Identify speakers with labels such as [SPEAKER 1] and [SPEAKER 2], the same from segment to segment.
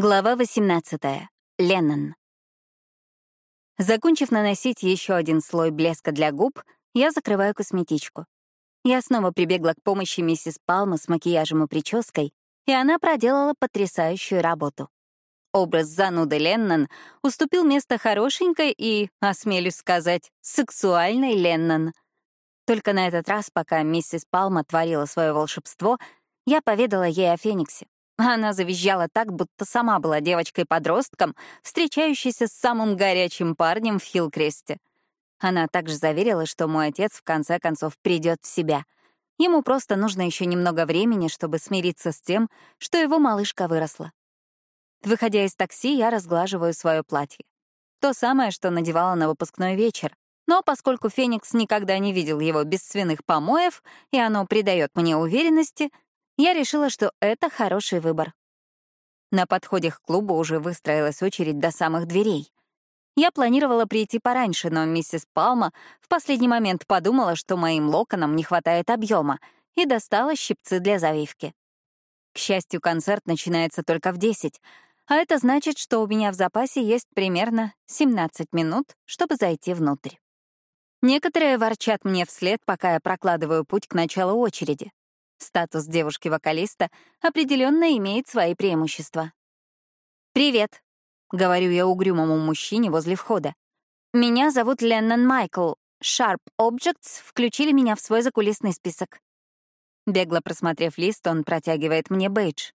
[SPEAKER 1] Глава 18. Леннон. Закончив наносить еще один слой блеска для губ, я закрываю косметичку. Я снова прибегла к помощи миссис Палма с макияжем и прической, и она проделала потрясающую работу. Образ зануды Леннон уступил место хорошенькой и, осмелюсь сказать, сексуальной Леннон. Только на этот раз, пока миссис Палма творила свое волшебство, я поведала ей о Фениксе, она завизжала так, будто сама была девочкой-подростком, встречающейся с самым горячим парнем в Хилкресте. Она также заверила, что мой отец в конце концов придет в себя. Ему просто нужно еще немного времени, чтобы смириться с тем, что его малышка выросла. Выходя из такси, я разглаживаю свое платье. То самое, что надевала на выпускной вечер. Но поскольку Феникс никогда не видел его без свиных помоев, и оно придает мне уверенности — я решила, что это хороший выбор. На подходе к клубу уже выстроилась очередь до самых дверей. Я планировала прийти пораньше, но миссис Палма в последний момент подумала, что моим локонам не хватает объема, и достала щипцы для завивки. К счастью, концерт начинается только в 10, а это значит, что у меня в запасе есть примерно 17 минут, чтобы зайти внутрь. Некоторые ворчат мне вслед, пока я прокладываю путь к началу очереди. Статус девушки-вокалиста определенно имеет свои преимущества. «Привет», — говорю я угрюмому мужчине возле входа. «Меня зовут Леннон Майкл. Sharp Objects включили меня в свой закулисный список». Бегло просмотрев лист, он протягивает мне бейдж.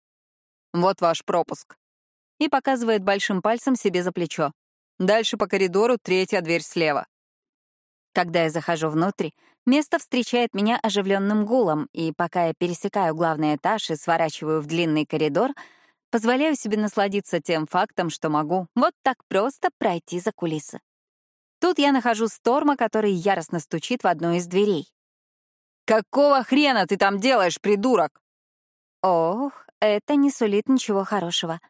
[SPEAKER 1] «Вот ваш пропуск». И показывает большим пальцем себе за плечо. «Дальше по коридору, третья дверь слева». Когда я захожу внутрь, место встречает меня оживленным гулом, и пока я пересекаю главный этаж и сворачиваю в длинный коридор, позволяю себе насладиться тем фактом, что могу вот так просто пройти за кулисы. Тут я нахожу Сторма, который яростно стучит в одну из дверей. «Какого хрена ты там делаешь, придурок?» Ох, это не сулит ничего хорошего.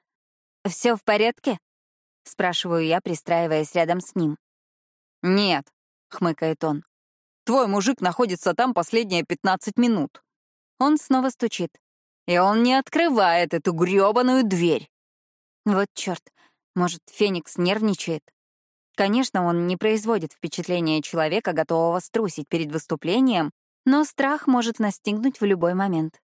[SPEAKER 1] Все в порядке?» — спрашиваю я, пристраиваясь рядом с ним. «Нет», — хмыкает он. «Твой мужик находится там последние пятнадцать минут». Он снова стучит. И он не открывает эту грёбаную дверь. Вот чёрт, может, Феникс нервничает? Конечно, он не производит впечатления человека, готового струсить перед выступлением, но страх может настигнуть в любой момент.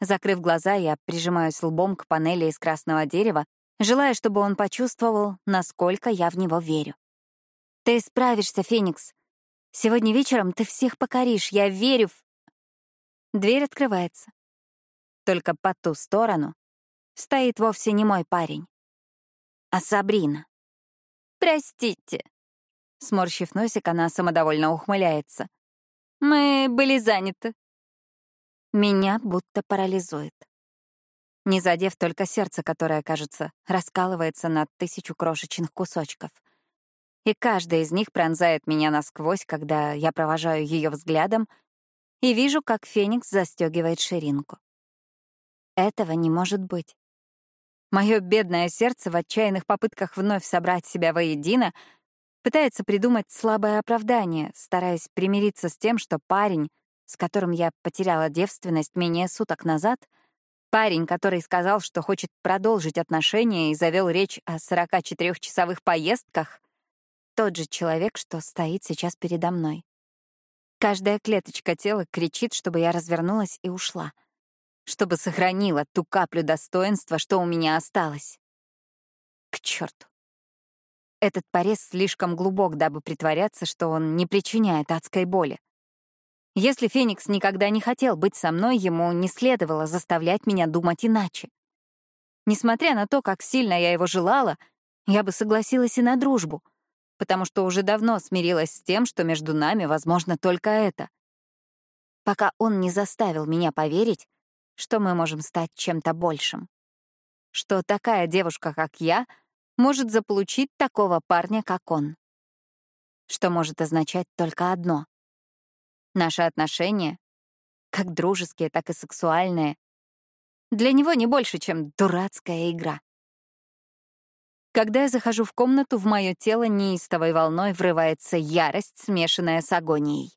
[SPEAKER 1] Закрыв глаза, я прижимаюсь лбом к панели из красного дерева, желая, чтобы он почувствовал, насколько я в него верю. Ты справишься, Феникс. Сегодня вечером ты всех покоришь, я верю в... Дверь открывается. Только по ту сторону стоит вовсе не мой парень, а Сабрина. «Простите», — сморщив носик, она самодовольно ухмыляется. «Мы были заняты». Меня будто парализует. Не задев только сердце, которое, кажется, раскалывается на тысячу крошечных кусочков — и каждая из них пронзает меня насквозь, когда я провожаю ее взглядом и вижу, как Феникс застегивает ширинку. Этого не может быть. Мое бедное сердце в отчаянных попытках вновь собрать себя воедино пытается придумать слабое оправдание, стараясь примириться с тем, что парень, с которым я потеряла девственность менее суток назад, парень, который сказал, что хочет продолжить отношения и завел речь о 44-часовых поездках, тот же человек, что стоит сейчас передо мной. Каждая клеточка тела кричит, чтобы я развернулась и ушла, чтобы сохранила ту каплю достоинства, что у меня осталось. К черту. Этот порез слишком глубок, дабы притворяться, что он не причиняет адской боли. Если Феникс никогда не хотел быть со мной, ему не следовало заставлять меня думать иначе. Несмотря на то, как сильно я его желала, я бы согласилась и на дружбу — потому что уже давно смирилась с тем, что между нами возможно только это. Пока он не заставил меня поверить, что мы можем стать чем-то большим. Что такая девушка, как я, может заполучить такого парня, как он. Что может означать только одно. Наши отношения, как дружеские, так и сексуальные, для него не больше, чем дурацкая игра. Когда я захожу в комнату, в мое тело неистовой волной врывается ярость, смешанная с агонией.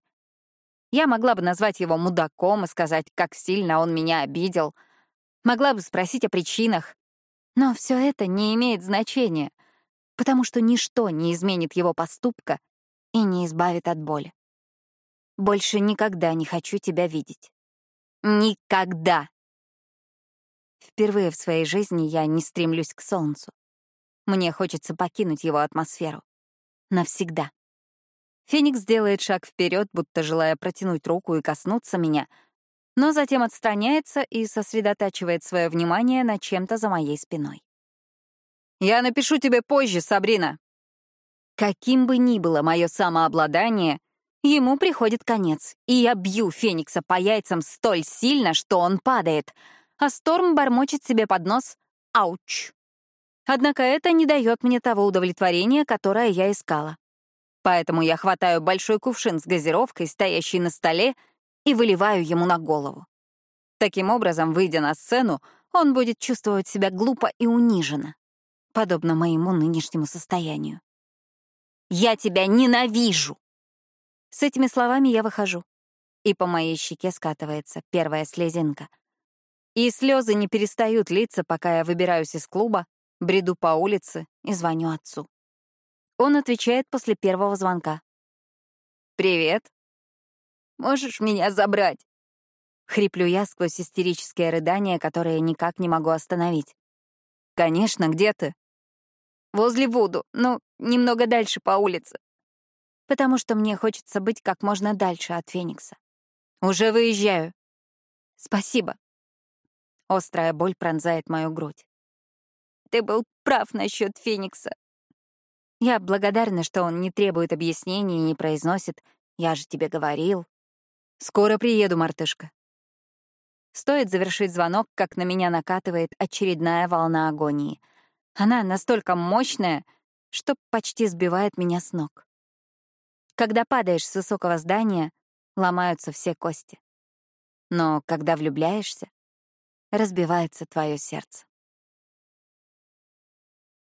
[SPEAKER 1] Я могла бы назвать его мудаком и сказать, как сильно он меня обидел. Могла бы спросить о причинах. Но все это не имеет значения, потому что ничто не изменит его поступка и не избавит от боли. Больше никогда не хочу тебя видеть. Никогда! Впервые в своей жизни я не стремлюсь к солнцу. Мне хочется покинуть его атмосферу. Навсегда. Феникс делает шаг вперед, будто желая протянуть руку и коснуться меня, но затем отстраняется и сосредотачивает свое внимание на чем-то за моей спиной. «Я напишу тебе позже, Сабрина!» Каким бы ни было мое самообладание, ему приходит конец, и я бью Феникса по яйцам столь сильно, что он падает, а Сторм бормочет себе под нос «Ауч!». Однако это не дает мне того удовлетворения, которое я искала. Поэтому я хватаю большой кувшин с газировкой, стоящий на столе, и выливаю ему на голову. Таким образом, выйдя на сцену, он будет чувствовать себя глупо и униженно, подобно моему нынешнему состоянию. «Я тебя ненавижу!» С этими словами я выхожу, и по моей щеке скатывается первая слезинка. И слезы не перестают литься, пока я выбираюсь из клуба Бреду по улице и звоню отцу. Он отвечает после первого звонка. «Привет. Можешь меня забрать?» Хриплю я сквозь истерическое рыдание, которое никак не могу остановить. «Конечно, где ты?» «Возле Вуду, ну, немного дальше по улице. Потому что мне хочется быть как можно дальше от Феникса. Уже выезжаю. Спасибо». Острая боль пронзает мою грудь. Ты был прав насчет Феникса. Я благодарна, что он не требует объяснений и не произносит «я же тебе говорил». «Скоро приеду, мартышка». Стоит завершить звонок, как на меня накатывает очередная волна агонии. Она настолько мощная, что почти сбивает меня с ног. Когда падаешь с высокого здания, ломаются все кости. Но когда влюбляешься, разбивается твое сердце.